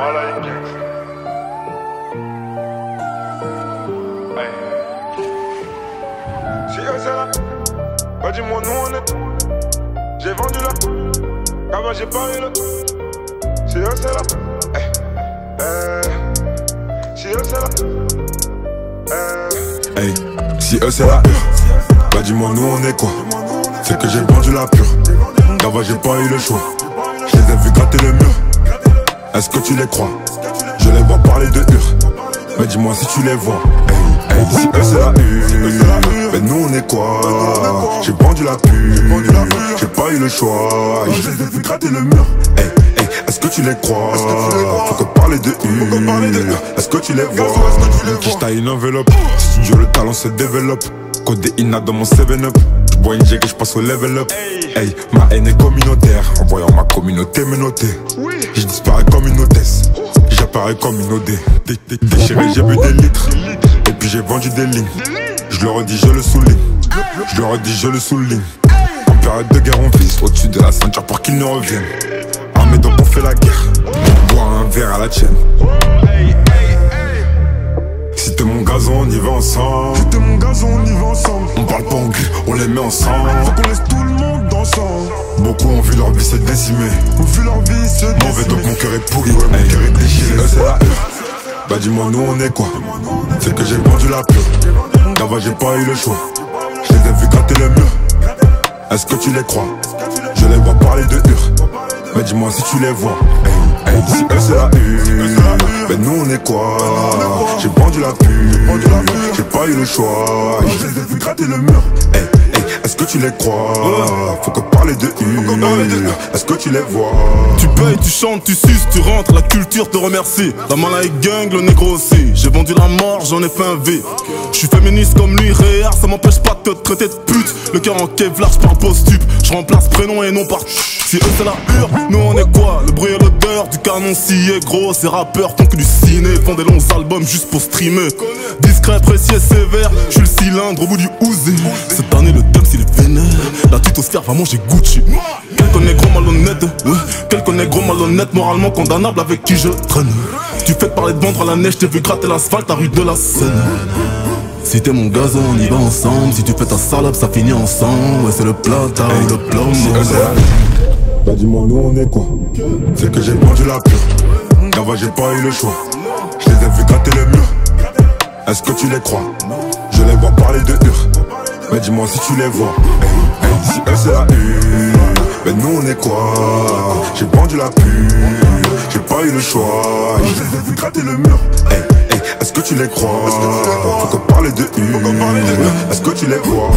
Si eux c'est là, bah dis-moi nous on est. J'ai vendu là, avant j'ai pas eu là. Si eux c'est là, eh. Si eux c'est là. Hey, si eux c'est la pure, bah dis-moi nous on est quoi? C'est que j'ai vendu la pure, d'avant j'ai pas eu le choix. Je les ai gratter le mur, est-ce que tu les crois? Je les vois parler de hur, mais dis-moi si tu les vois. Hey, hey, si eux c'est la pure, mais nous on est quoi? J'ai vendu la pure, j'ai pas eu le choix. Je les ai vus gratter le mur, hey, hey, est-ce que tu les crois? Faut que parler de hur, est-ce que tu les vois? Je taille une enveloppe, studio le talent se développe. Codé INA dans mon 7-up Je bois une jig et je passe au level up. Hey, ma haine est communautaire Je disparais comme une hôtesse. J'apparais comme une OD Dé- dé- Déchiré j'ai bu des litres. Et puis j'ai vendu des lignes. Je le redis je le souligne. Je le redis je le souligne. En période de guerre on vise Au-dessus de la ceinture pour qu'ils ne reviennent. Armés donc on fait la guerre. Bois un verre à la tienne. Si t'es mon gazon, on y va ensemble. T'es mon gazon, on y va ensemble. On parle pas anglais, on les met ensemble. Faut qu'on laisse tout le monde ensemble. Beaucoup ont vu leur vie se décimer. On fait leur vie se Mauvais donc mon cœur est pourri, ouais, mon cœur est déchiré. Eux, c'est la. Bah dis-moi, nous on est quoi? C'est que j'ai vendu la pure. D'avant, j'ai pas eu le choix. Je les ai vus gratter le mur. Est-ce que tu les crois? Je les vois parler de hur. Mais dis-moi si tu les vois. Si eux c'est la U. Mais nous on est quoi? J'ai vendu la pure. J'ai pas eu le choix. Je les ai vus gratter le mur. Que tu les crois Faut que parler de hur. Est-ce que tu les vois? Tu payes, tu chantes, tu suces, tu rentres, la culture te remercie. La malaïque gang, le négro aussi. J'ai vendu la mort, j'en ai fait un V. Je suis féministe comme lui, réel, ça m'empêche pas de te traiter de pute. Le cœur en kevlar, j'parle post-stup. Je remplace prénom et nom par Si eux c'est la hure, nous on est quoi? Le bruit et l'odeur du canon scié gros. Ces rappeurs font que du ciné, font des longs albums juste pour streamer. Discret, précis et sévère, je suis le cylindre au bout du ouzé. Cette année le Tutosphère va manger Gucci. Quelques négros malhonnêtes, ouais. Quelques négros malhonnêtes, moralement condamnables avec qui je traîne. Tu fais parler de vendre à la neige, t'ai vu gratter l'asphalte, la rue de la Seine. Si t'es mon gazon, on y va ensemble. Si tu fais ta salope, ça finit ensemble. Ouais, c'est le plata ou le plomb. Bah dis-moi nous on est quoi? C'est que j'ai vendu la pure D'avant j'ai pas eu le choix Je les ai vus gratter le mur Est-ce que tu les crois? Je les vois parler de hur Mais dis-moi si tu les vois Si eux c'est la U Mais nous on est quoi? J'ai vendu la pure J'ai pas eu le choix. Je les vus gratter le mur. Est-ce que tu les crois? Faut que parler de hur Est-ce que tu les vois